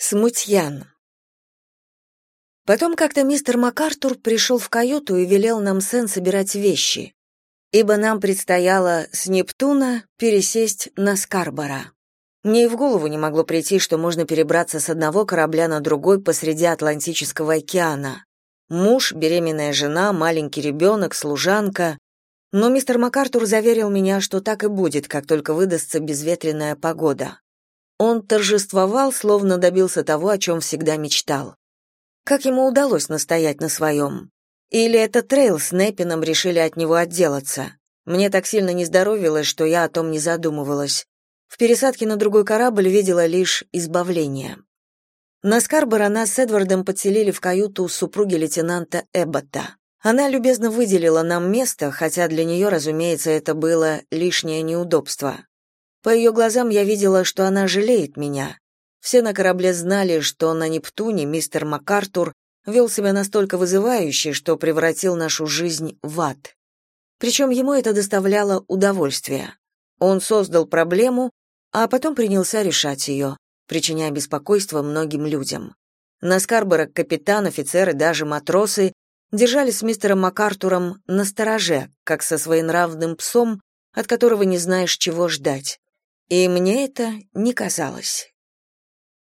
Смутьян. Потом как-то мистер МакАртур пришел в каюту и велел нам Сен собирать вещи, ибо нам предстояло с Нептуна пересесть на Скарбора. Мне и в голову не могло прийти, что можно перебраться с одного корабля на другой посреди Атлантического океана. Муж, беременная жена, маленький ребенок, служанка. Но мистер МакАртур заверил меня, что так и будет, как только выдастся безветренная погода. Он торжествовал, словно добился того, о чем всегда мечтал. Как ему удалось настоять на своем? Или это Трейл с Неппином решили от него отделаться? Мне так сильно не здоровилось, что я о том не задумывалась. В пересадке на другой корабль видела лишь избавление. На Скарборо нас с Эдвардом подселили в каюту супруги лейтенанта Эббота. Она любезно выделила нам место, хотя для нее, разумеется, это было лишнее неудобство. По ее глазам я видела, что она жалеет меня. Все на корабле знали, что на Нептуне мистер МакАртур вел себя настолько вызывающе, что превратил нашу жизнь в ад. Причем ему это доставляло удовольствие. Он создал проблему, а потом принялся решать ее, причиняя беспокойство многим людям. На Скарборо капитан, офицеры, даже матросы держались с мистером МакАртуром на стороже, как со своенравным псом, от которого не знаешь, чего ждать. И мне это не казалось.